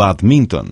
badminton.